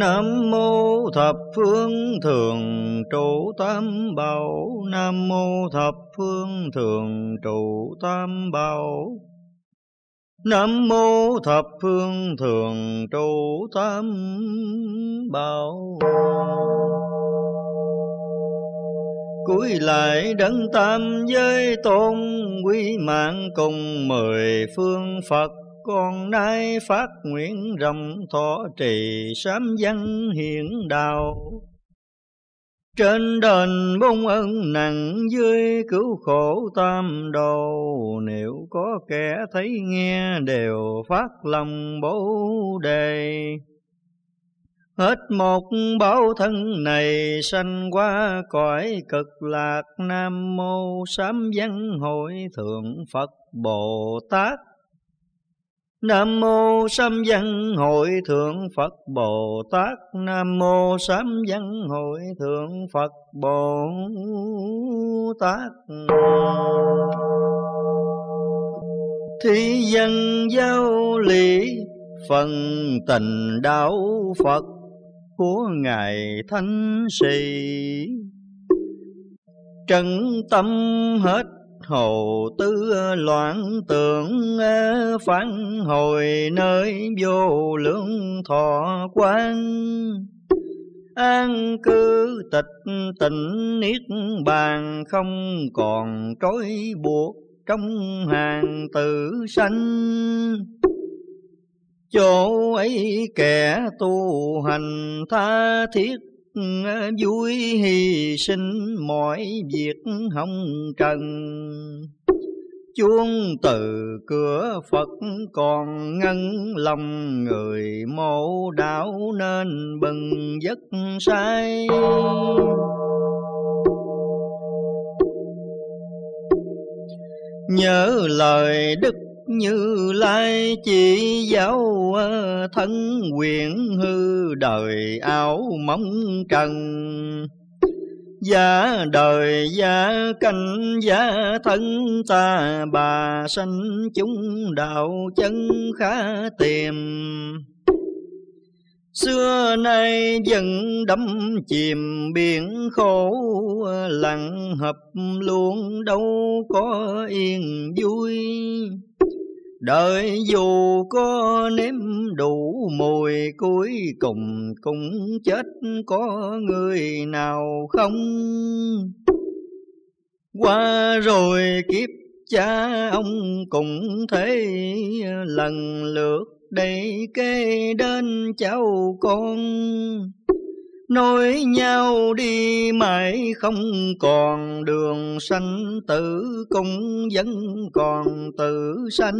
Nam mô thập phương thường trụ tam bảo. Nam mô thập phương thường trụ tam bảo. Nam mô thập phương thường trụ tam bảo. Cuối lại đấng tam giới tôn quý mạng cùng mười phương Phật. Con nay phát nguyện rộng thọ trì sám văn hiện đạo. Trên đền bông ân nặng dưới cứu khổ tam đồ Nếu có kẻ thấy nghe đều phát lòng bố đề. Hết một báo thân này sanh qua cõi cực lạc Nam mô sám văn hội thượng Phật Bồ Tát. Nam mô Sám Văn Hội Thượng Phật Bồ Tát. Nam mô Sám Văn Hội Thượng Phật Bồ Tát. Thi dân giáo lý, phần tình đạo Phật của Ngài Thánh Sĩ. Trần tâm hết hồ tư loạn tưởng, phán hồi nơi vô lượng thọ quan an cư tịch tịnh niết bàn không còn trói buộc trong hàng tử sanh chỗ ấy kẻ tu hành tha thiết ờ, vui hy sinh mọi việc hồng trần chuông từ cửa Phật còn ngân lòng người mộ đạo nên bừng giấc say. Nhớ lời đức như lai chỉ giáo ờ, thân quyền hư đời áo mong trần. Giá đời, giá canh, giá thân ta, bà sanh chúng đạo chân khá tìm Xưa nay dần đắm chìm biển khổ, Lặng hợp luôn đâu có yên vui. Đời dù có nếm đủ mùi, cuối cùng cũng chết có người nào không? Qua rồi kiếp cha ông cũng thế lần lượt để kê đến cháu con Nối nhau đi mãi không còn đường sanh, tử cũng vẫn còn tử sanh.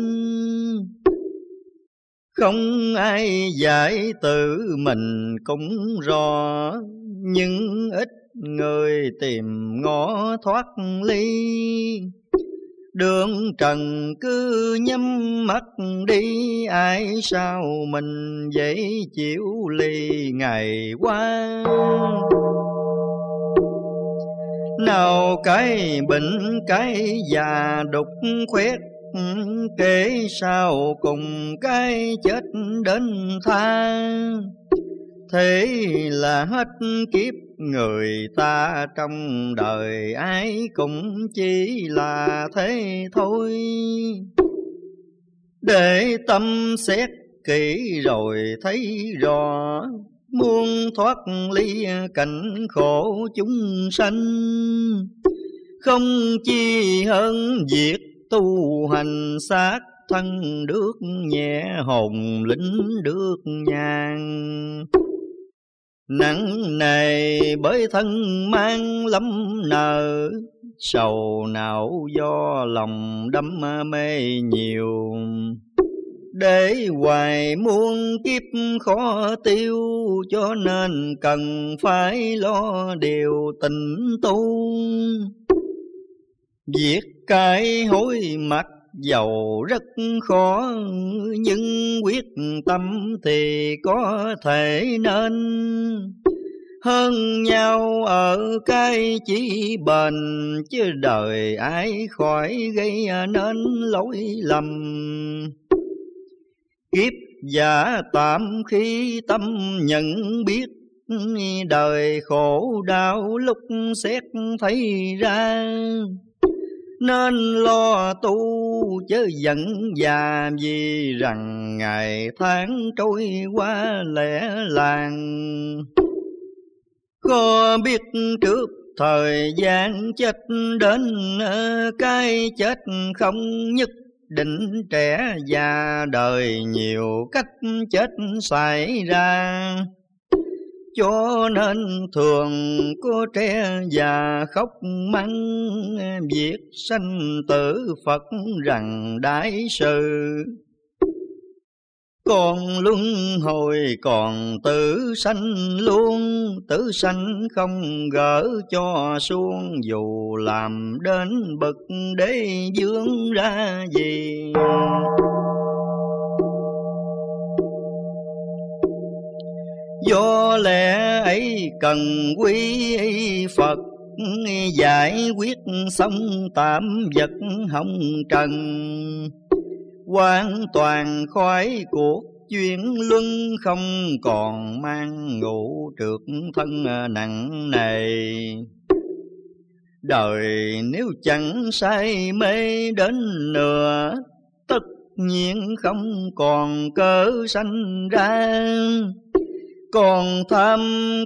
Không ai giải tự mình cũng rõ, Nhưng ít người tìm ngõ thoát ly. Đường trần cứ nhắm mắt đi, Ai sao mình dễ chịu ly ngày qua? Nào cái bệnh, cái già đục khuyết, Kể sao cùng cái chết đến tha? Thế là hết kiếp. Người ta trong đời ai cũng chỉ là thế thôi. Để tâm xét kỹ rồi thấy rõ, muôn thoát ly cảnh khổ chúng sanh. Không chi hơn việc tu hành xác thân được nhẹ hồn lĩnh được nhàn. Nặng nề bởi thân mang lắm nợ, Sầu não do lòng đắm mê nhiều. Để hoài muôn kiếp khó tiêu, Cho nên cần phải lo điều tình tu. Việc cái hối mặt Dầu rất khó, nhưng quyết tâm thì có thể nên. Hơn nhau ở cái chỉ bền, chứ đời ai khỏi gây nên lỗi lầm. Kiếp giả tạm khi tâm nhận biết, đời khổ đau lúc xét thấy ra nên lo tu chớ giận già vì rằng ngày tháng trôi qua lẻ làng. Có biết trước thời gian chết đến ờ, cái chết không nhất định trẻ già đời, nhiều cách chết xảy ra cho nên thường có trẻ già khóc mắng. Việc sanh tử Phật rằng đại sự. Còn luân hồi còn tử sanh luôn. Tử sanh không gỡ cho xuống Dù làm đến bậc đế dương ra gì. Do lẽ ấy cần quý Phật, Giải quyết xong tạm vật hồng trần. Hoàn toàn khoái cuộc chuyển luân không còn mang ngủ trượt thân nặng nề. Đời nếu chẳng say mê đến nửa, tất nhiên không còn cớ sanh ra còn tham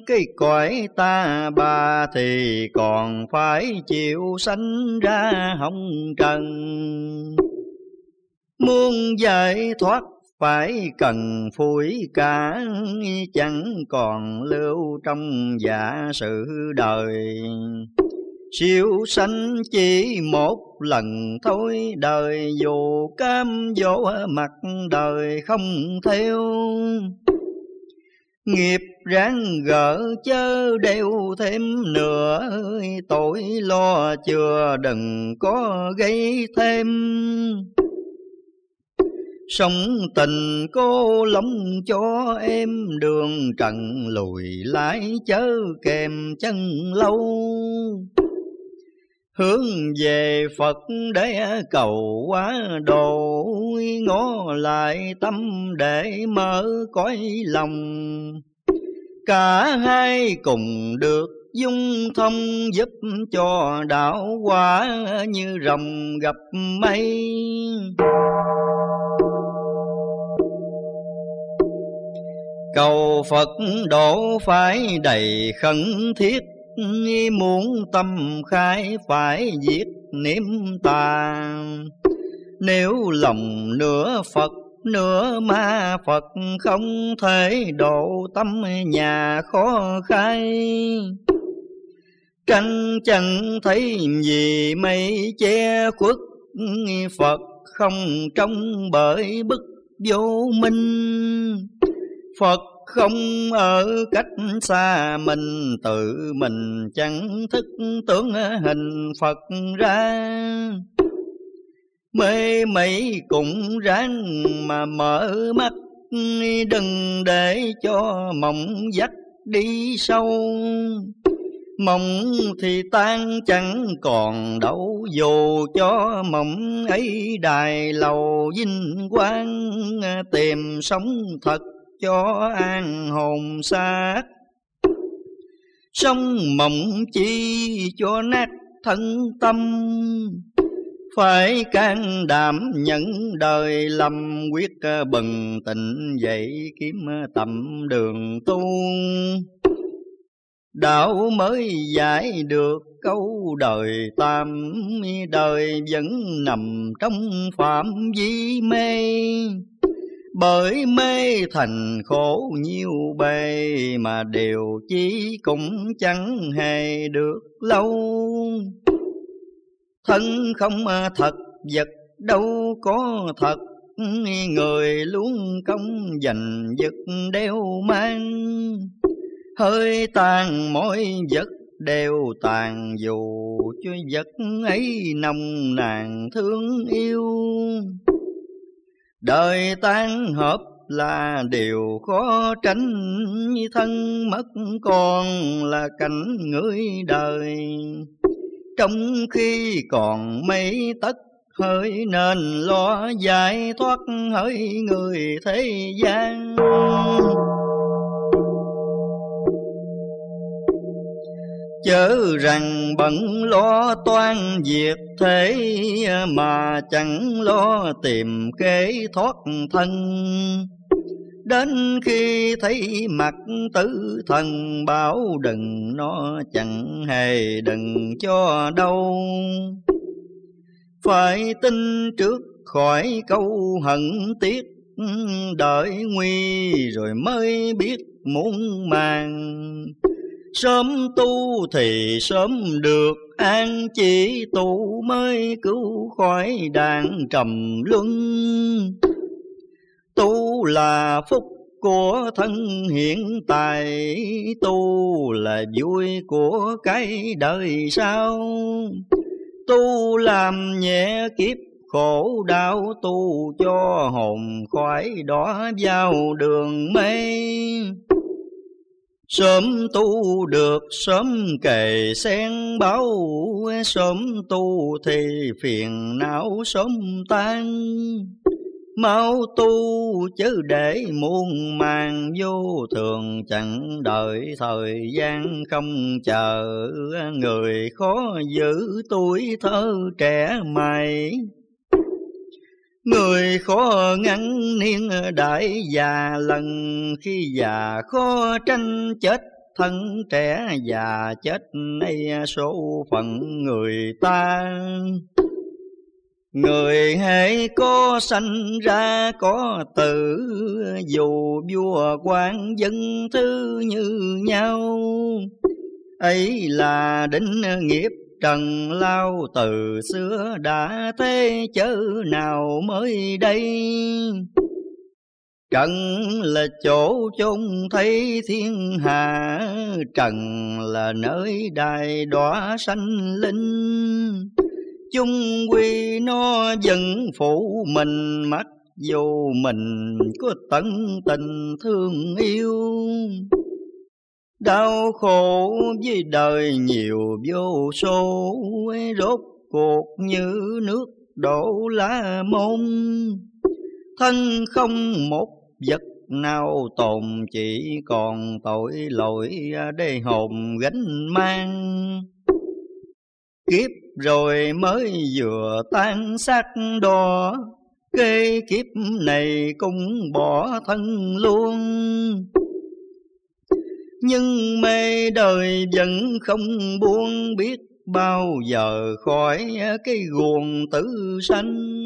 cái cõi ta bà thì còn phải chịu sanh ra hồng trần. Muốn giải thoát phải cần phủi cả, chẳng còn lưu trong giả sự đời. Siêu sanh chỉ một lần thôi, đời dù cam dỗ mặt đời không theo nghiệp ráng gỡ chớ đeo thêm nữa, tội lo chưa đừng có gây thêm. Sống tình cô lóng cho em, đường trần lùi lái chớ kèm chân lâu. Hướng về Phật để cầu quá độ, Ngó lại tâm để mở cõi lòng. Cả hai cùng được dung thông giúp cho đạo quả như rồng gặp mây. Cầu Phật độ phải đầy khẩn thiết Muốn tâm khai phải diệt niệm tà Nếu lòng nửa Phật, nửa ma Phật, Không thể độ tâm nhà khó khai. Tranh chẳng thấy gì mây che khuất, Phật không trong bởi bức vô minh. Phật không ở cách xa mình, tự mình chẳng thức tưởng hình Phật ra. Mê mẩy cũng ráng mà mở mắt, đừng để cho mộng dắt đi sâu. Mộng thì tan chẳng còn đâu, dù cho mộng ấy đài lầu vinh quang, tìm sống thật cho an hồn xác. Sống mộng chi cho nát thân tâm, Phải can đảm nhận đời lầm quyết ờ, bừng tỉnh dậy kiếm tầm đường tu. Đạo mới giải được câu đời tam, Đời vẫn nằm trong phạm vi mê bởi mê thành khổ nhiêu bề mà điều chí cũng chẳng hề được lâu. Thân không à, thật vật đâu có thật. Người luôn công dành vật đeo mang. Hơi tàn mỗi vật đều tàn, dù cho vật ấy nồng nàn thương yêu. Đời tan hợp là điều khó tránh. Thân mất con là cảnh người đời. Trong khi còn mấy tất hơi nên lo giải thoát hỡi người thế gian. Chớ rằng bận lo toan việc thế mà chẳng lo tìm kế thoát thân. Đến khi thấy mặt tử thần bảo đừng nó chẳng hề đừng cho đâu Phải tin trước khỏi câu hận tiếc, Đợi nguy rồi mới biết muốn màng. Sớm tu thì sớm được an chỉ tu mới cứu khỏi đàn trầm luân. Tu là phúc của thân hiện tại, Tu là vui của cái đời sau. Tu làm nhẹ kiếp khổ đau, tu cho hồn khỏi đó vào đường mây Sớm tu được, sớm kề sen báo Sớm tu thì phiền não sớm tan. Mau tu chứ để muôn màng vô thường, Chẳng đợi thời gian không chờ. Người khó giữ tuổi thơ trẻ mày Người khó ngăn niên đại già lần, khi già khó tranh chết, thân trẻ già chết, nay số phận người ta. Người hãy có sanh ra có tử, Dù vua quan dân thứ như nhau. Ấy là định nghiệp trần lao từ xưa đã thế chớ nào mới đây? Trần là chỗ chung thấy thiên hạ, Trần là nơi đài đọa sanh linh. Chung quy nó vẫn phụ mình mắt Dù mình có tận tình thương yêu. Đau khổ với đời nhiều vô số, Rốt cuộc như nước đổ lá môn. Thân không một vật nào tồn, Chỉ còn tội lỗi để hồn gánh mang. Kiếp rồi mới vừa tan xác đo Kê kiếp này cũng bỏ thân luôn nhưng mê đời vẫn không buông biết bao giờ khỏi cái guồng tử sanh.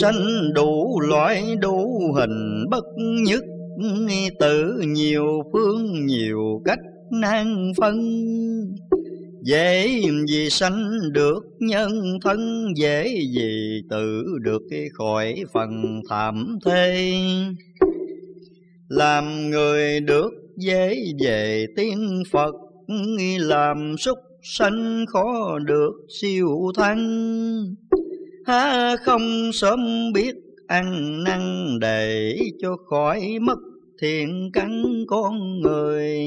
Sanh đủ loại đủ hình bất nhất tự nhiều phương nhiều cách nan phân. Dễ gì sanh được nhân thân, Dễ gì tự được khỏi phần thảm thê làm người được dễ về tiên Phật, Làm súc sanh khó được siêu thăng Há không sớm biết ăn năn Để cho khỏi mất thiện căn con người.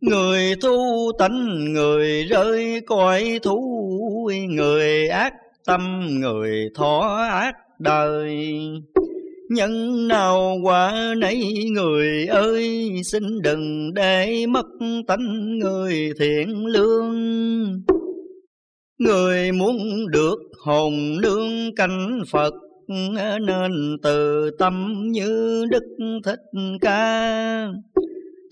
Người thu tánh, người rơi cõi thú, Người ác tâm, người thọ ác đời. Nhân nào quả nấy người ơi, xin đừng để mất tánh người thiện lương. Người muốn được hồn nương canh Phật, nên từ tâm như Đức Thích Ca.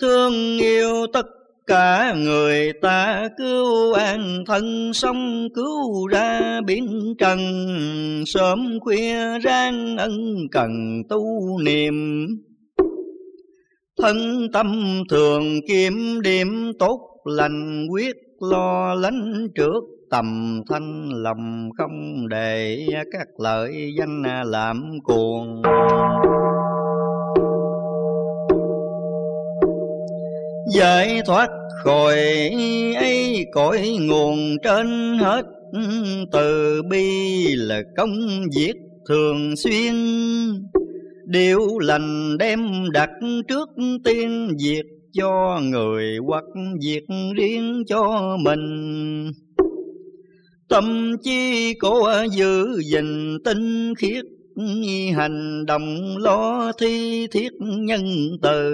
Thương yêu tất cả người ta cứu an thân, sống cứu ra biển trần. Sớm khuya rang ân cần tu niệm. Thân tâm thường kiếm điểm tốt, lành quyết lo lánh trước. Tầm thanh lòng không để các lợi danh làm cuồng. Giải thoát khỏi ấy, cõi nguồn trên hết. Từ bi là công việc thường xuyên. Điều lành đem đặt trước tiên, việc cho người hoặc việc riêng cho mình. Tâm chi cố giữ gìn tinh khiết, hành động lo thi thiết nhân từ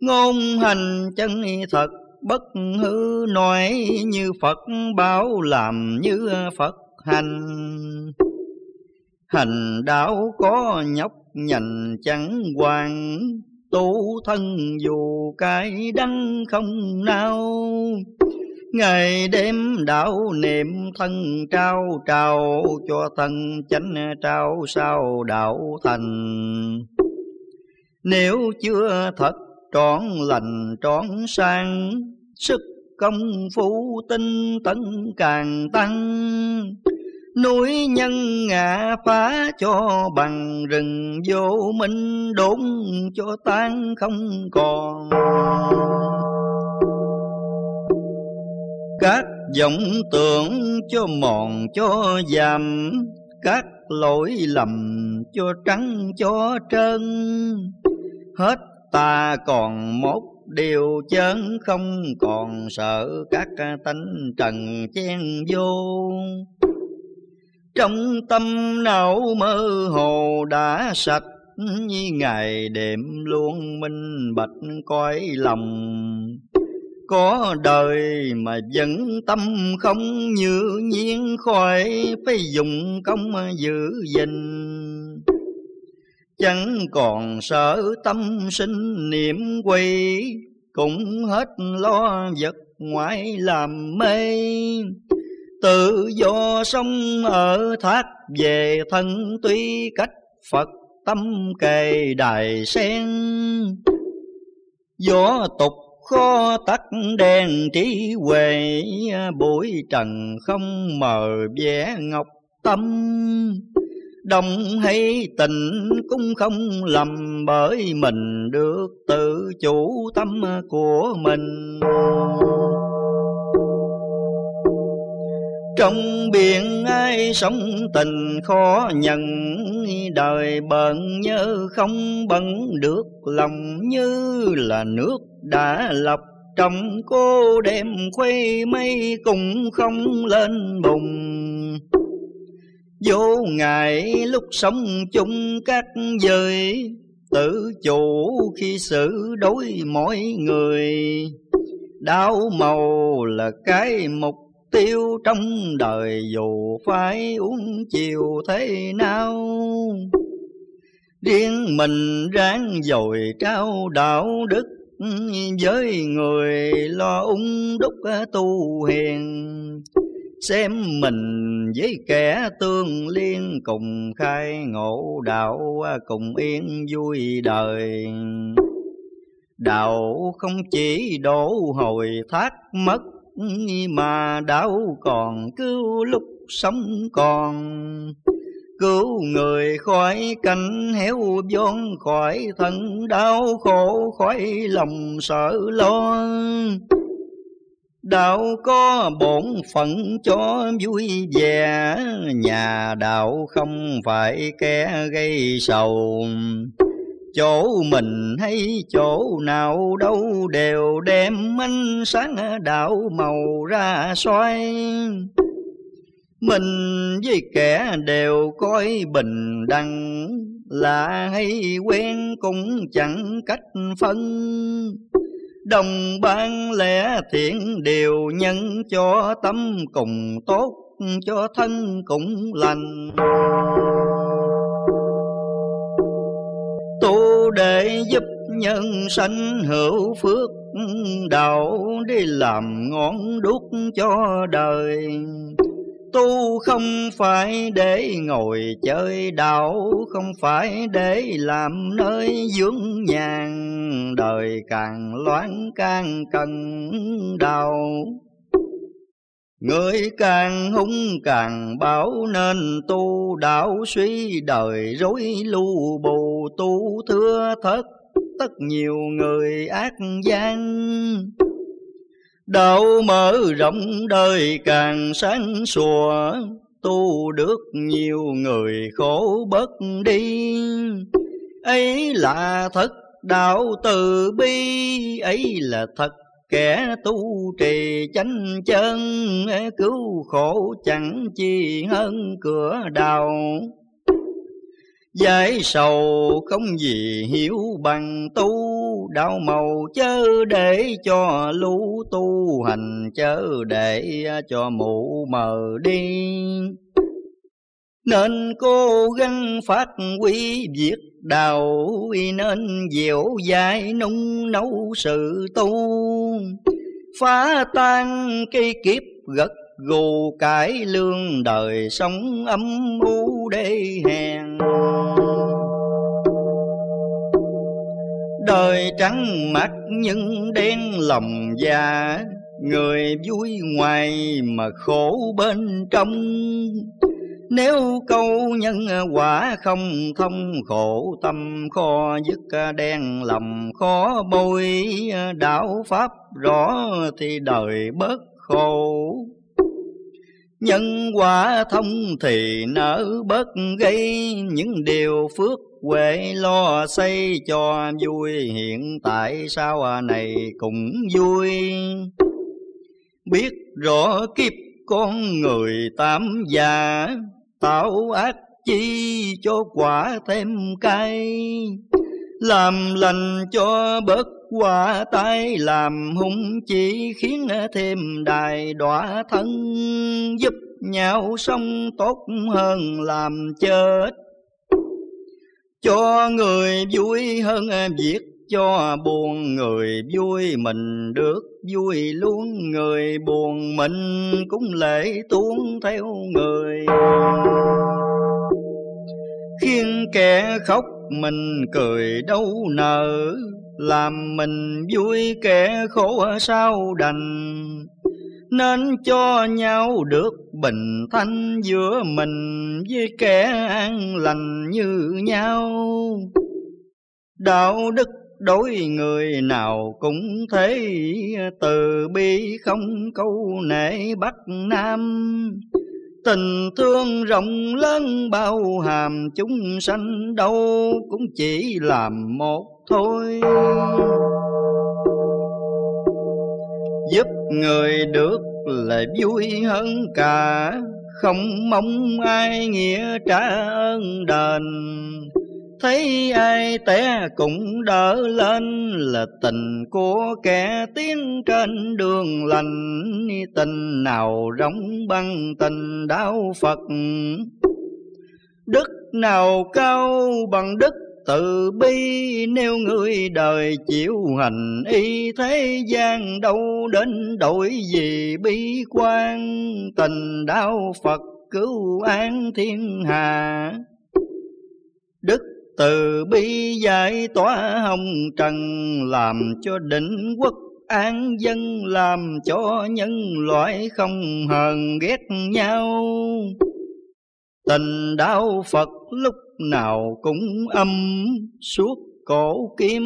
ngôn hành chân thật, bất hư nói như Phật bảo làm như Phật hành. Hành đạo có nhóc nhành chẳng hoàng tu thân dù cái đắng không nao. Ngày đêm đạo niệm thân trao trao cho thân chánh trao sao đạo thành. Nếu chưa thật trọn lành trọn sang. Sức công phu tinh tấn càng tăng. Núi nhân ngã phá cho bằng rừng, vô minh đốn cho tan không còn. Các vọng tưởng cho mòn, cho giảm các lỗi lầm cho trắng, cho trơn. Hết ta còn một điều chớn không còn sợ các tánh trần chen vô. Trong tâm não mơ hồ đã sạch, như ngày đêm luôn minh bạch coi lòng. Có đời mà vẫn tâm không như nhiên, khỏi phải dùng công giữ gìn chẳng còn sợ tâm sinh niệm quỷ, cũng hết lo vật ngoại làm mê. Tự do sống ở thác về thân tuy cách phật tâm kề đài sen. Gió tục khó tắt đèn trí huệ bụi trần không mờ vẽ ngọc tâm đồng hay tình cũng không lầm, bởi mình được tự chủ tâm của mình. Trong biển ai sống tình khó nhận, đời bận nhớ không bận được lòng, như là nước đã lọc. Trong cô đêm khuây mây cũng không lên bùng vô ngại lúc sống chung các giới, tự chủ khi xử đối mỗi người. Đau màu là cái mục tiêu trong đời, dù phải uống chiều thế nào. Riêng mình ráng dồi trao đạo đức với người, lo ung đúc tu hiền xem mình với kẻ tương liên cùng khai ngộ đạo cùng yên vui đời. Đạo không chỉ đổ hồi thác mất, mà đạo còn cứu lúc sống còn. Cứu người khỏi cảnh héo vốn, khỏi thân đau khổ, khỏi lòng sợ lo đạo có bổn phận cho vui vẻ, nhà đạo không phải kẻ gây sầu. Chỗ mình hay chỗ nào đâu đều đem ánh sáng đạo màu ra soi. Mình với kẻ đều coi bình đẳng là hay quen cũng chẳng cách phân đồng ban lẽ thiện đều nhân cho tâm cùng tốt, cho thân cũng lành. Tu để giúp nhân sanh hữu phước, đạo đi làm ngọn đuốc cho đời tu không phải để ngồi chơi đạo không phải để làm nơi dưỡng nhàn. Đời càng loạn càng cần đau Người càng hung càng báo nên tu đạo suy đời rối lưu bù. Tu thưa thất, tất nhiều người ác gian. Đạo mở rộng đời càng sáng sủa, Tu được nhiều người khổ bất đi. Ấy là thật đạo từ bi, Ấy là thật kẻ tu trì chánh chân Cứu khổ chẳng chi hơn cửa đào. Giải sầu không gì hiểu bằng tu Đạo màu chớ để cho lưu tu hành, Chớ để cho mụ mờ đi. Nên cố gắng phát huy việc đạo Nên dẻo dài nung nấu sự tu. Phá tan cây kiếp gật gù cải lương đời, sống âm u đê hèn đời trắng mắt nhưng đen lòng già. Người vui ngoài mà khổ bên trong. Nếu câu nhân quả không thông, khổ tâm kho dứt, đen lòng khó bôi. Đạo pháp rõ thì đời bớt khổ. Nhân quả thông thì nở bớt gây những điều phước huệ lo xây cho vui. Hiện tại sao này cũng vui? Biết rõ kiếp con người tám già, tạo ác chi cho quả thêm cay. Làm lành cho bớt qua tay làm hung chỉ khiến thêm đài đọa thân, giúp nhau sống tốt hơn làm chết. Cho người vui hơn việc, cho buồn người vui mình được vui luôn. Người buồn mình cũng lệ tuôn theo người. Khiến kẻ khóc mình cười đâu nở làm mình vui kẻ khổ sao đành. Nên cho nhau được bình thanh giữa mình với kẻ an lành như nhau. Đạo đức đối người nào cũng thế, từ bi không câu nể bắc nam tình thương rộng lớn, bao hàm chúng sanh đâu cũng chỉ làm một thôi. Giúp người được là vui hơn cả, không mong ai nghĩa trả ơn đền thấy ai té cũng đỡ lên, là tình của kẻ tiến trên đường lành. Tình nào rộng băng, tình đạo phật. Đức nào cao bằng đức, từ bi nếu người đời chịu hành. Y thế gian đâu đến đổi gì bi quan, tình đạo Phật cứu an thiên hạ. Đức từ bi giải tỏa hồng trần, làm cho định quốc an dân, làm cho nhân loại không hờn ghét nhau. Tình đạo Phật lúc nào cũng âm, suốt cổ kim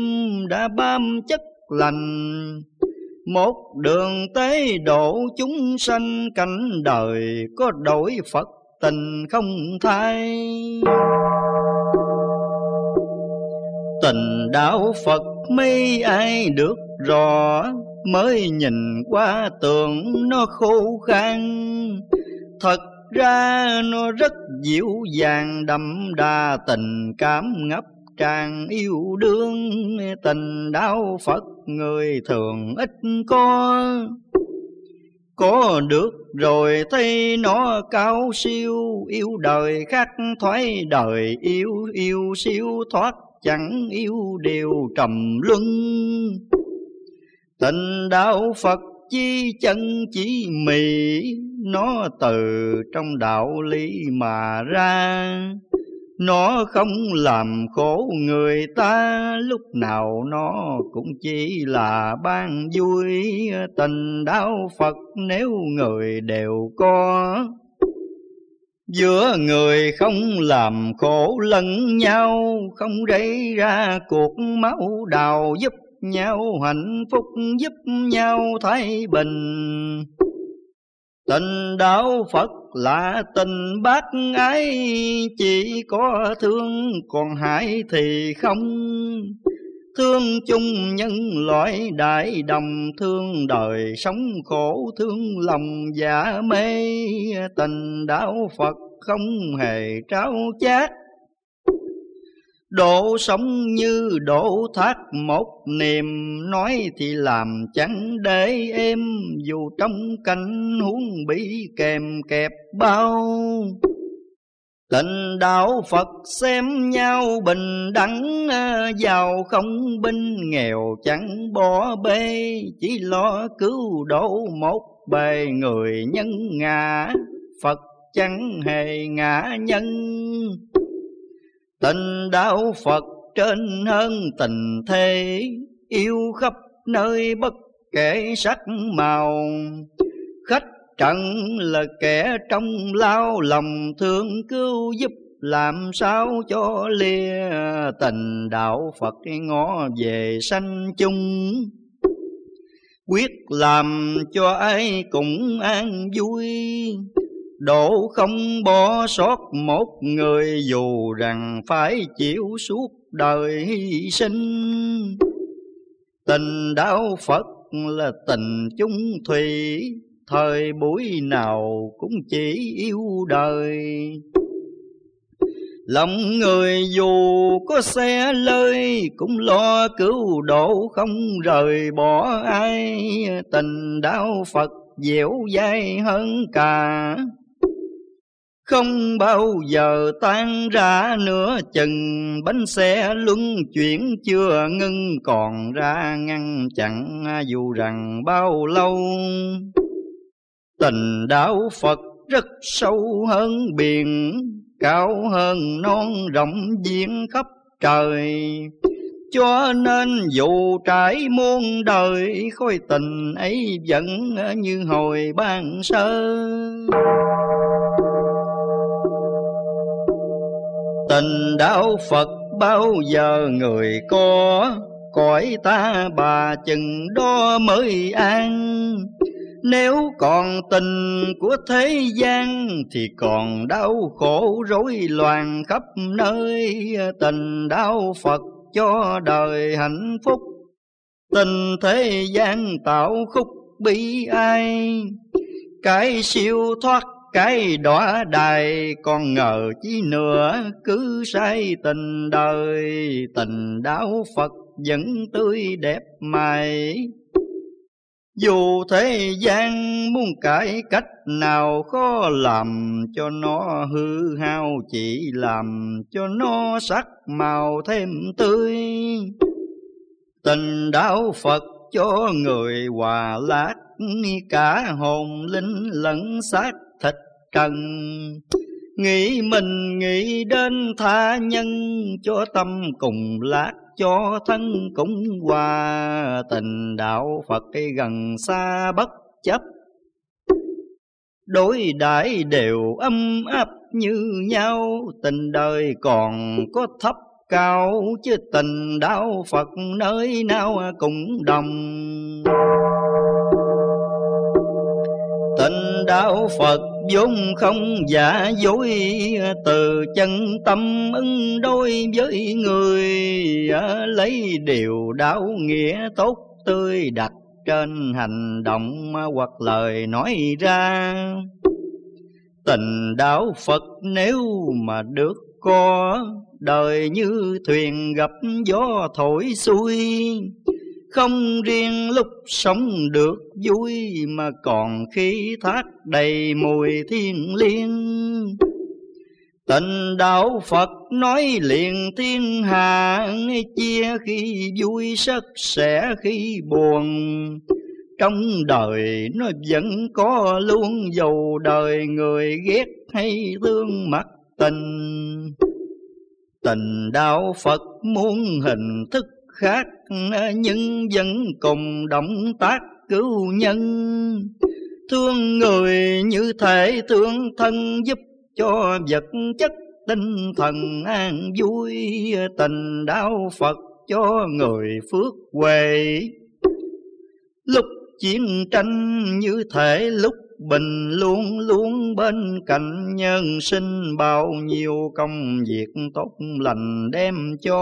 đã bám chất lành. Một đường tế độ chúng sanh, cảnh đời có đổi Phật tình không thay tình đạo Phật, mấy ai được rõ, mới nhìn qua tường nó khô khan. Thật ra nó rất dịu dàng, đậm đà tình cảm ngập tràn yêu đương. Tình đạo Phật, người thường ít có. Có được rồi thấy nó cao siêu, yêu đời khác thoái đời, yêu yêu siêu thoát chẳng yêu đều trầm luân. Tình đạo Phật chi chân chỉ mì nó từ trong đạo lý mà ra. Nó không làm khổ người ta, lúc nào nó cũng chỉ là ban vui. Tình đạo Phật nếu người đều có Giữa người không làm khổ lẫn nhau, Không gây ra cuộc máu đào giúp nhau, hạnh phúc giúp nhau thái bình. Tình đạo Phật là tình bác ái, Chỉ có thương còn hại thì không. Thương chung nhân loại đại đồng, Thương đời sống khổ, thương lòng giả mê. Tình đạo Phật không hề trao chát. Độ sống như độ thác một niềm, Nói thì làm chẳng để em Dù trong cảnh huống bị kèm kẹp bao Tình đạo Phật xem nhau bình đẳng à, Giàu không binh nghèo chẳng bỏ bê. Chỉ lo cứu độ một bề người nhân ngã, Phật chẳng hề ngã nhân. Tình đạo Phật trên hơn tình thế, Yêu khắp nơi bất kể sắc màu. Khách trận là kẻ trong lao lòng thương cứu giúp làm sao cho lìa tình đạo Phật ngõ về sanh chung quyết làm cho ai cũng an vui Độ không bỏ sót một người dù rằng phải chịu suốt đời hy sinh. Tình đạo Phật là tình chung thủy, thời buổi nào cũng chỉ yêu đời. Lòng người dù có xe lơi Cũng lo cứu độ không rời bỏ ai. Tình đạo Phật dẻo dai hơn cả. Không bao giờ tan ra nữa chừng, bánh xe luân chuyển chưa ngưng còn ra ngăn chặn, dù rằng bao lâu tình đạo Phật rất sâu hơn biển, cao hơn non rộng diện khắp trời. Cho nên dù trải muôn đời, khối tình ấy vẫn như hồi ban sơ. Tình đạo Phật bao giờ người có, Cõi ta bà chừng đó mới an. Nếu còn tình của thế gian Thì còn đau khổ rối loạn khắp nơi. Tình đau Phật cho đời hạnh phúc, Tình thế gian tạo khúc bi ai. Cái siêu thoát, cái đọa đài, còn ngờ chi nữa, cứ say tình đời. Tình đau Phật vẫn tươi đẹp mày dù thế gian muốn cải cách nào khó làm cho nó hư hao, chỉ làm cho nó sắc màu thêm tươi. Tình đạo Phật cho người hòa lạc, cả hồn linh lẫn xác thịt trần. Nghĩ mình nghĩ đến tha nhân Cho tâm cùng lạc cho thân cũng hòa Tình. Đạo Phật gần xa bất chấp. Đối đãi đều âm áp như nhau. Tình đời còn có thấp cao, Chứ tình đạo Phật nơi nào cũng đồng. Tình đạo Phật vốn không giả dối, Từ chân tâm ứng đôi với người Lấy điều đạo nghĩa tốt tươi đặt trên hành động hoặc lời nói ra. Tình đạo Phật nếu mà được có, Đời như thuyền gặp gió thổi xuôi không riêng lúc sống được vui Mà còn khí thác đầy mùi thiên liêng. Tình đạo Phật nói liền thiên hạ Chia khi vui sắc sẻ khi buồn. Trong đời nó vẫn có luôn Dầu đời người ghét hay thương mặt tình. Tình đạo Phật muốn hình thức khác ờ, nhưng vẫn cùng động tác cứu nhân. Thương người như thể thương thân giúp cho vật chất tinh thần an vui, tình đạo Phật cho người phước huệ. Lúc chiến tranh như thể lúc bình luôn luôn bên cạnh nhân sinh bao nhiêu công việc tốt lành đem cho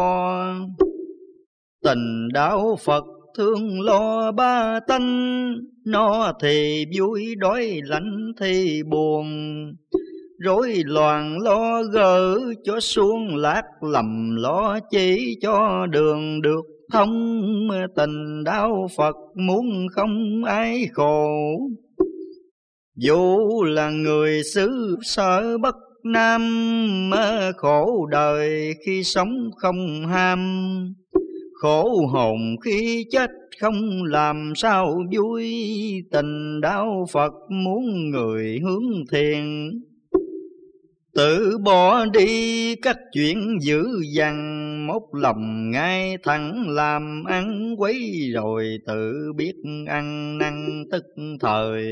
tình đạo Phật thương lo ba tánh nó thì vui, đói lạnh thì buồn. Rối loạn lo gỡ, cho xuống lạc lầm lo chỉ cho đường được thông. Tình đạo Phật muốn không ai khổ. Dù là người xứ sở bất Nam khổ đời khi sống không ham. Khổ hồn khi chết không làm sao vui. Tình đạo Phật muốn người hướng thiền. Tự bỏ đi các chuyện dữ dằn Mốt lòng ngay thẳng làm ăn quấy Rồi tự biết ăn năn tức thời.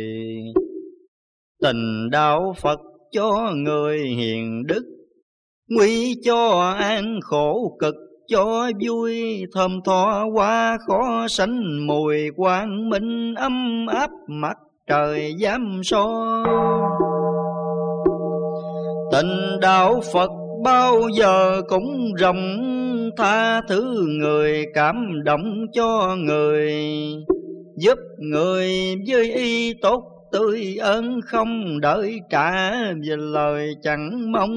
Tình đạo Phật cho người hiền đức, Nguy cho an khổ cực cho vui, thơm tho qua khó sánh mùi quang minh ấm áp mặt trời dám so. Tình đạo phật bao giờ cũng rộng, tha thứ người cảm động cho người. Giúp người với y tốt tươi ơn không đợi trả về lời chẳng mong.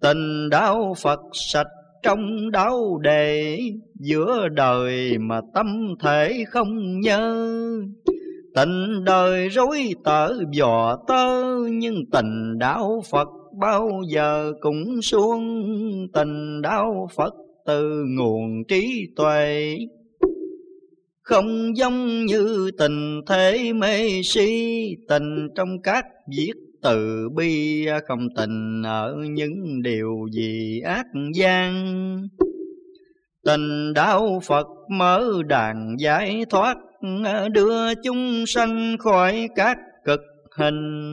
Tình đạo phật sạch trong đau đề, giữa đời mà tâm thể không nhớ tình đời rối tở dò tơ, nhưng tình đạo phật bao giờ cũng xuống. Tình đạo phật từ nguồn trí tuệ, không giống như tình thế mê si. Tình trong các viết từ bi không tình ở những điều gì ác gian. Tình đạo phật mở đàn giải thoát, đưa chúng sanh khỏi các cực hình.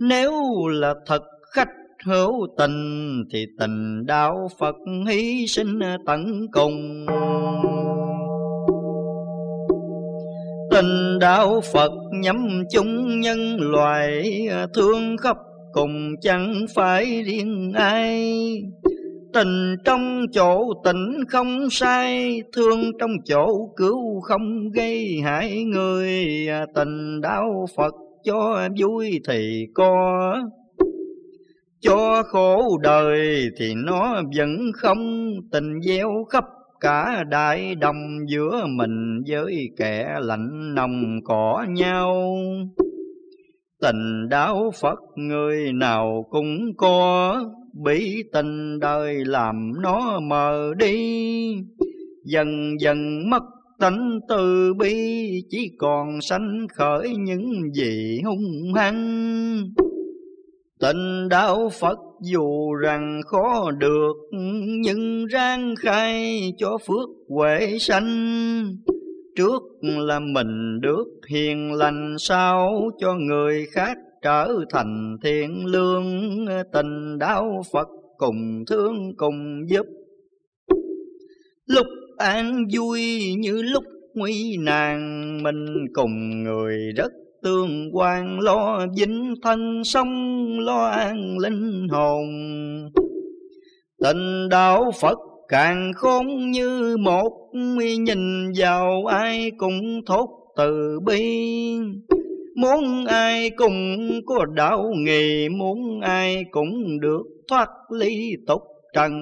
Nếu là thật khách hữu tình, thì tình đạo phật hy sinh tận cùng. Tình đạo Phật nhắm chung nhân loại à, Thương khắp cùng chẳng phải riêng ai. Tình trong chỗ tỉnh không sai, Thương trong chỗ cứu không gây hại người à, Tình đạo Phật cho vui thì có. Cho khổ đời thì nó vẫn không, Tình gieo khắp cả đại đồng giữa mình với kẻ lạnh nồng cỏ nhau. Tình đạo phật người nào cũng có, bị tình đời làm nó mờ đi. Dần dần mất tánh từ bi, chỉ còn sanh khởi những gì hung hăng. Tình đạo Phật dù rằng khó được, Nhưng ráng khai cho phước huệ sanh. Trước là mình được hiền lành, Sao cho người khác trở thành thiện lương? Tình đạo Phật cùng thương cùng giúp. Lúc an vui như lúc nguy nan, Mình cùng người rất tương quan lo vĩnh thân sống lo an linh hồn. Tình đạo phật càng khôn như một nhìn vào ai cũng thốt từ bi. Muốn ai cũng có đạo nghề, muốn ai cũng được thoát ly tục trần.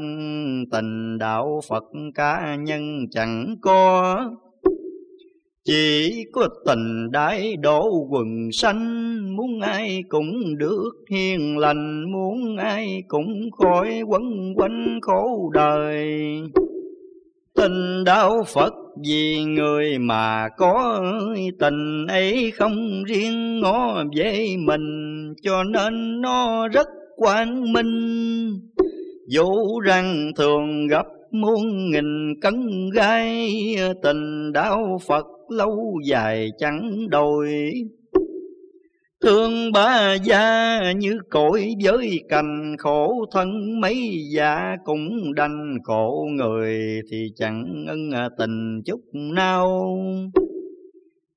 Tình đạo phật cá nhân chẳng có chỉ có tình đại độ quần sanh, Muốn ai cũng được hiền lành, Muốn ai cũng khỏi quấn quanh khổ đời. Tình đạo Phật vì người mà có, tình ấy không riêng ngó về mình, Cho nên nó rất quang minh. Dù rằng thường gặp muôn nghìn cấn gai, Tình đạo Phật lâu dài chẳng đổi Thương ba gia như cội với cành khổ thân mấy dạ cũng đành khổ người thì chẳng ân tình chút nào.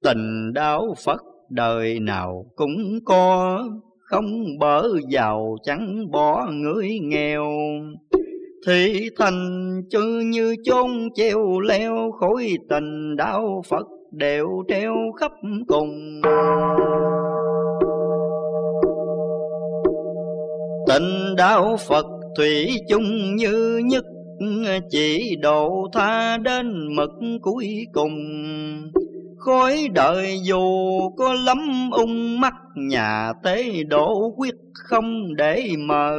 Tình đáo Phật đời nào cũng có, không bỡ giàu chẳng bỏ người nghèo. Thì thành chư như chôn treo leo khối tình đau Phật đều treo khắp cùng. tình đạo Phật thủy chung như nhất, Chỉ độ tha đến mực cuối cùng Khói đời dù có lắm ung mắt Nhà tế độ quyết không để mờ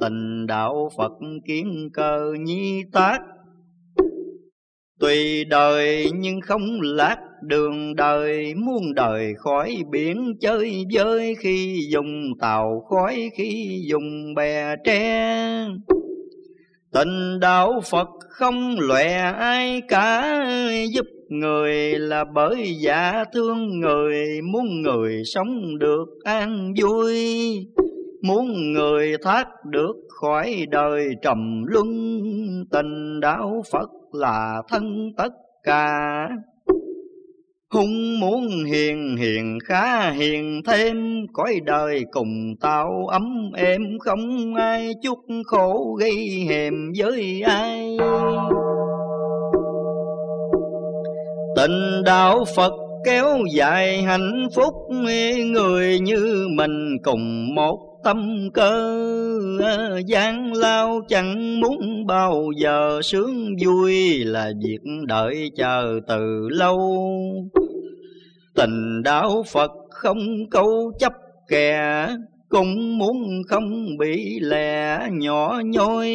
Tình đạo Phật kiến cơ nhi tác Tùy đời nhưng không lạc đường đời, muôn đời khỏi biển chơi vơi khi dùng tàu khói, khi dùng bè tre. Tình đạo phật không lòe ai cả, giúp người là bởi giả thương người, muốn người sống được an vui. Muốn người thoát được khỏi đời trầm luân, tình đạo phật là thân tất cả Hung muốn hiền hiền khá hiền thêm, Cõi đời cùng tao ấm êm, Không ai chút khổ gây hèm với ai. Tình đạo Phật kéo dài hạnh phúc, Người như mình cùng một tâm cơ ờ, gian lao chẳng muốn bao giờ. Sướng vui là việc đợi chờ từ lâu. Tình đạo phật không câu chấp kè, cũng muốn không bị lẻ nhỏ nhoi.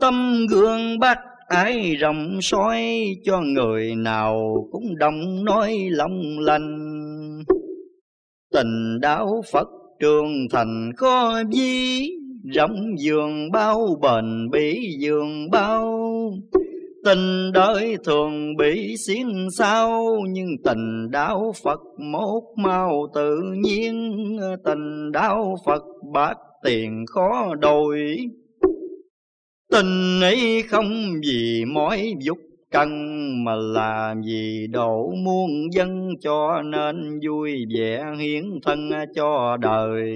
Tâm gương bắt ai rộng soi, cho người nào cũng đồng nói lòng lành tình đạo phật trường thành có vi rộng giường bao, bền bỉ giường bao. Tình đời thường bị xiên sao nhưng tình đạo phật một màu tự nhiên. Tình đạo phật bát tiền khó đổi tình ấy không vì mỏi dục cân mà làm gì đổ muôn dân cho nên vui vẻ hiến thân cho đời.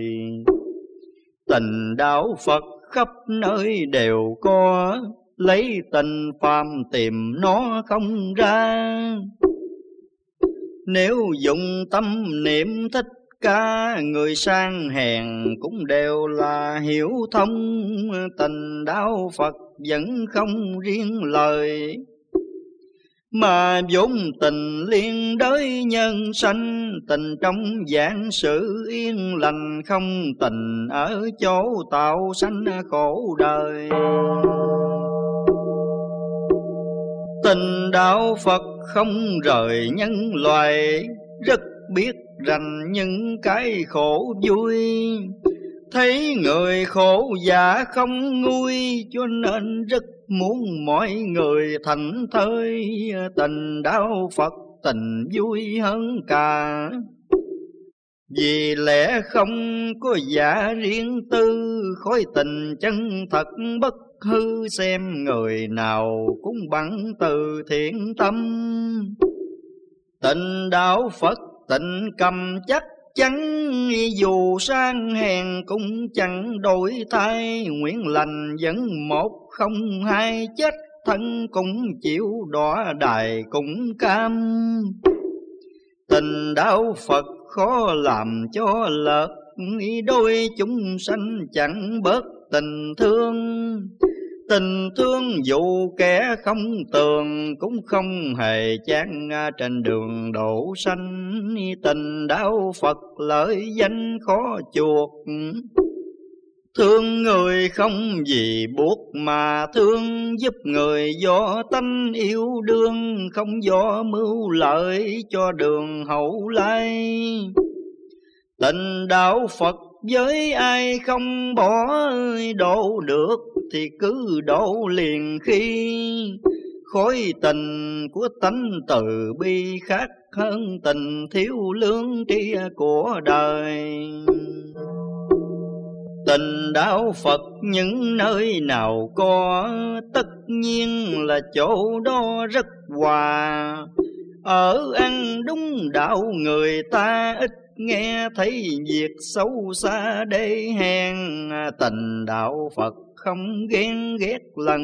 Tình đạo phật khắp nơi đều có, lấy tình phàm tìm nó không ra. Nếu dùng tâm niệm thích ca, người sang hèn cũng đều là hiểu thông. Tình đạo phật vẫn không riêng lời mà vốn tình liên đới nhân sanh, tình trong dạng sự yên lành, không tình ở chỗ tạo sanh khổ đời. Tình đạo phật không rời nhân loài rất biết rành những cái khổ vui thấy người khổ và không nguôi, cho nên rất muốn mọi người thành thơi. Tình đạo Phật, tình vui hơn cả. Vì lẽ không có giả riêng tư, khối tình chân thật bất hư, xem người nào cũng bằng từ thiện tâm. Tình đạo Phật, tình cầm chắc chắn dù sang hèn cũng chẳng đổi thay. Nguyện lành vẫn một không hai. Chết thân cũng chịu đọa đài cũng cam. Tình đạo phật khó làm cho lợt đôi chúng sanh chẳng bớt tình thương. Tình thương dù kẻ không tường Cũng không hề chán trên đường đổ sanh. Tình đạo Phật lợi danh khó chuộc. Thương người không vì buộc mà thương Giúp người do tánh yêu đương, Không do mưu lợi cho đường hậu lai. Tình đạo Phật với ai không bỏ đổ được thì cứ đổ liền khi khối tình của tánh từ bi khác hơn tình thiếu lương tri của đời. Tình đạo Phật những nơi nào có, Tất nhiên là chỗ đó rất hòa. Ở ăn đúng đạo người ta ít nghe thấy việc xấu xa đê hèn Tình đạo Phật không ghen ghét lần.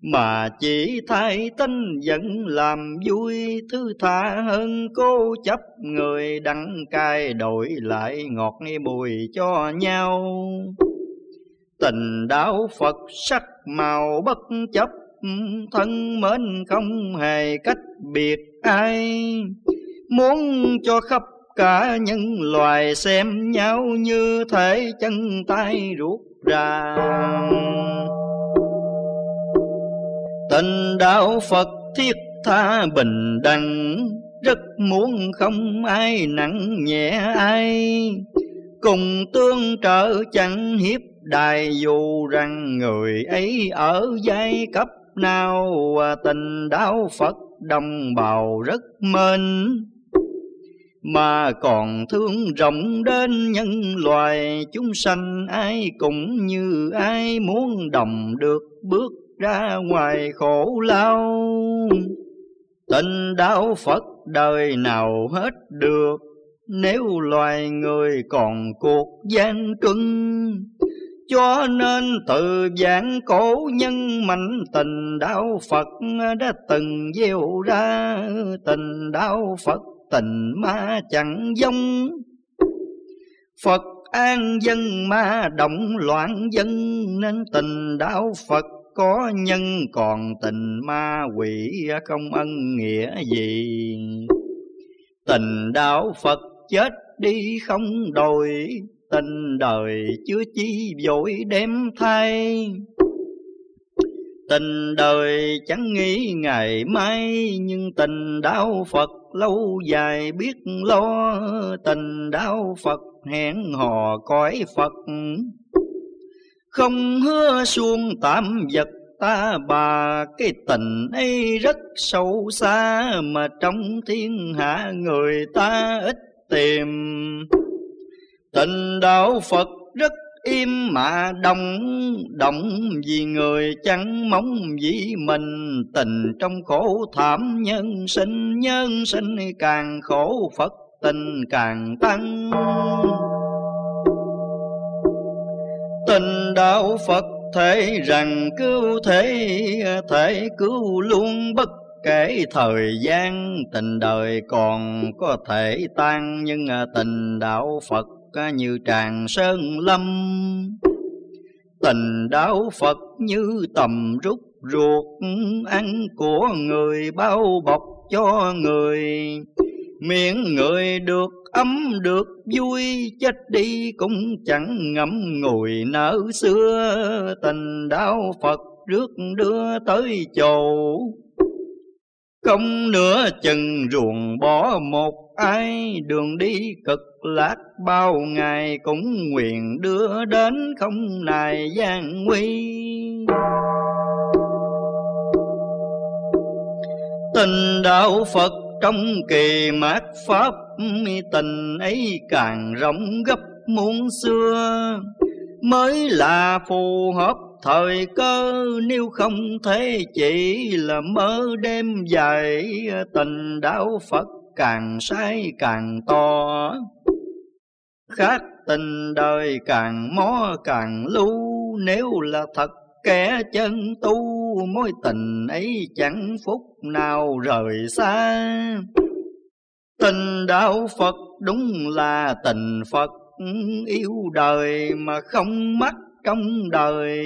Mà chỉ thay tinh vẫn làm vui, Thứ tha hơn cố chấp người đắng cay Đổi lại ngọt bùi cho nhau. Tình đạo Phật sắc màu bất chấp, Thân mến không hề cách biệt ai. Muốn cho khắp cả nhân loài xem nhau Như thể chân tay ruột ra Tình đạo Phật thiết tha bình đẳng, Rất muốn không ai nặng nhẹ ai. Cùng tương trợ chẳng hiếp đài Dù rằng người ấy ở giai cấp nào. Tình đạo Phật đồng bào rất mênh mà còn thương rộng đến nhân loài, chúng sanh ai cũng như ai muốn đồng được bước ra ngoài khổ lao. Tình đạo phật đời nào hết được, nếu loài người còn cuộc gian truân cho nên từ giảng cổ nhân mạnh, tình đạo Phật đã từng gieo ra. Tình đạo Phật tình ma chẳng giống. Phật an dân ma động loạn dân, Nên tình đạo Phật có nhân, còn tình ma quỷ không ân nghĩa gì. Tình đạo Phật chết đi không đổi Tình đời chưa chi vội đem thay. Tình đời chẳng nghĩ ngày mai, Nhưng tình đạo Phật lâu dài biết lo, Tình đau Phật hẹn hò cõi Phật. Không hứa xuông tạm vật, ta bà Cái tình ấy rất sâu xa, Mà trong thiên hạ người ta ít tìm. Tình đạo Phật rất im mà động, động vì người chẳng mong vì mình. Tình trong khổ thảm nhân sinh nhân sinh càng khổ phật tình càng tăng. Tình đạo phật thể rằng cứu thế thể cứu luôn bất kể thời gian. Tình đời còn có thể tan nhưng tình đạo phật như tràng sơn lâm. Tình đạo phật như tầm rút ruột, ăn của người bao bọc cho người. Miệng người được, ấm được, vui, chết đi cũng chẳng ngậm ngùi nở xưa. Tình đạo phật rước đưa tới chầu. Không nửa chừng ruộng bỏ một ai, đường đi cực lát bao ngày cũng nguyện đưa đến không nài gian nguy. Tình đạo phật trong kỳ mát pháp, tình ấy càng rộng gấp muôn xưa. Mới là phù hợp thời cơ, nếu không thế chỉ là mơ đêm dài, tình đạo phật càng sai càng to khác tình đời càng mó càng lưu, nếu là thật kẻ chân tu, mối tình ấy chẳng phút nào rời xa. Tình đạo phật đúng là tình phật, yêu đời mà không mất trong đời.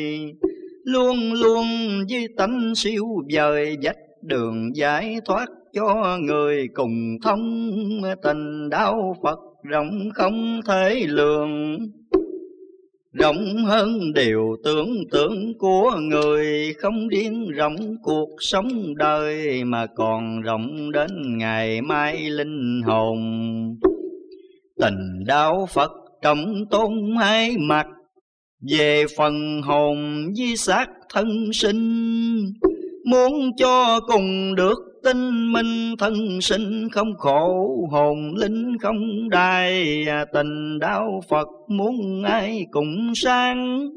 Luôn luôn với tánh siêu vời dách đường giải thoát cho người cùng thông tình. Đạo Phật rộng không thể lường, rộng hơn điều tưởng tượng của người. Không điên rộng cuộc sống đời, mà còn rộng đến ngày mai linh hồn. Tình đạo Phật trọng tôn hai mặt, về phần hồn với xác thân sinh. Muốn cho cùng được tinh minh thân sinh không khổ, hồn linh không đai à, tình đạo Phật muốn ai cũng sang.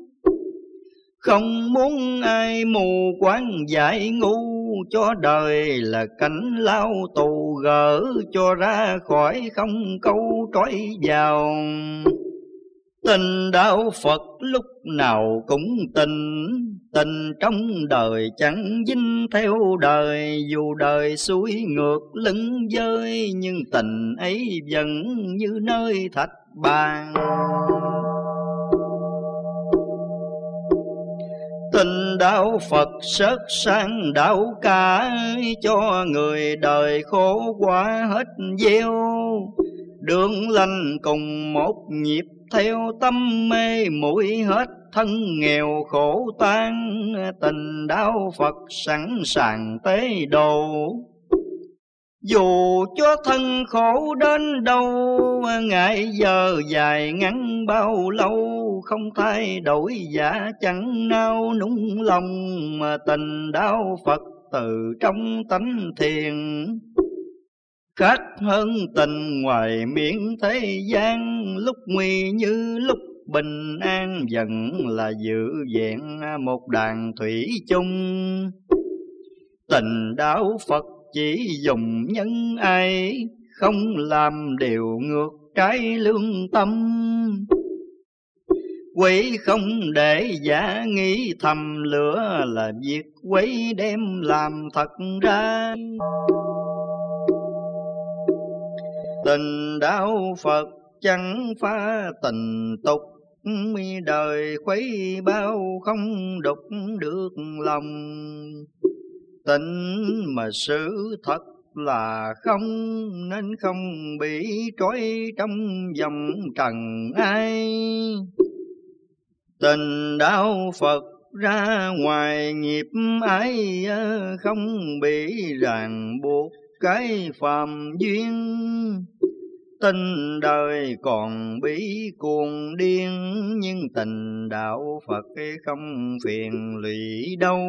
Không muốn ai mù quáng dại ngu, cho đời là cảnh lao tù gỡ cho ra khỏi không câu trói vào. Tình đạo Phật lúc nào cũng tình Tình trong đời chẳng dính theo đời. Dù đời suối ngược lưng dơi, Nhưng tình ấy vẫn như nơi thạch bàn. Tình đạo Phật sớt sang đạo ca, Cho người đời khổ quá hết gieo. Đường lành cùng một nhịp theo tâm mê mũi hết thân nghèo khổ tan, tình đau Phật sẵn sàng tế đồ dù cho thân khổ đến đâu Ngày giờ dài ngắn bao lâu, Không thay đổi giả chẳng nao núng lòng, Mà tình đau Phật từ trong tánh thiền. Khác hơn tình ngoài miệng thế gian, Lúc nguy như lúc bình an, Vẫn là giữ vẹn một đàn thủy chung. Tình đạo Phật chỉ dùng nhân ai, Không làm điều ngược trái lương tâm. Quỷ không để giả nghĩ thầm lửa Là việc quấy đem làm thật ra. Tình đạo Phật chẳng phá tình tục, mi đời khuấy bao không đục được lòng. Tình mà sự thật là không, nên không bị trói trong dòng trần ai. Tình đạo Phật ra ngoài nghiệp ai không bị ràng buộc cái phàm duyên. Tình đời còn bí cuồng điên, nhưng tình đạo Phật không phiền lụy đâu.